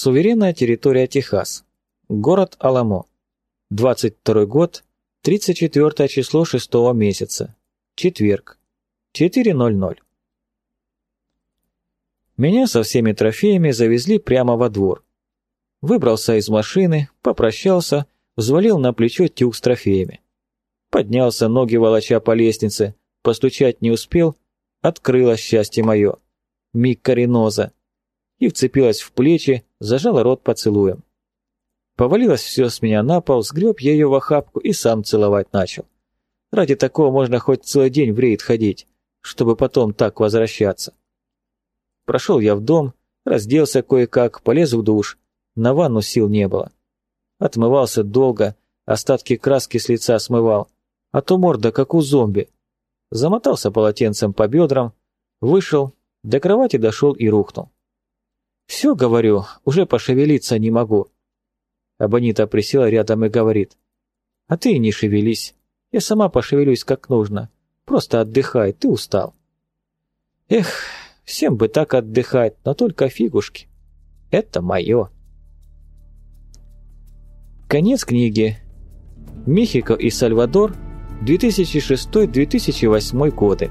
Суверенная территория Техас. Город Аламо. 22 год, 34 число 6 месяца. Четверг. 4.00. Меня со всеми трофеями завезли прямо во двор. Выбрался из машины, попрощался, взвалил на плечо тюк с трофеями. Поднялся, ноги волоча по лестнице, постучать не успел, открылось счастье мое. Миг кореноза. И вцепилась в плечи, зажала рот поцелуем. Повалилось все с меня на пол, сгреб я ее в охапку и сам целовать начал. Ради такого можно хоть целый день в рейд ходить, чтобы потом так возвращаться. Прошел я в дом, разделся кое-как, полез в душ. На ванну сил не было. Отмывался долго, остатки краски с лица смывал, а то морда как у зомби. Замотался полотенцем по бедрам, вышел, до кровати дошел и рухнул. «Все, — говорю, — уже пошевелиться не могу». Абонита присела рядом и говорит. «А ты не шевелись. Я сама пошевелюсь как нужно. Просто отдыхай, ты устал». Эх, всем бы так отдыхать, но только фигушки. Это мое. Конец книги. Мехико и Сальвадор, 2006-2008 годы.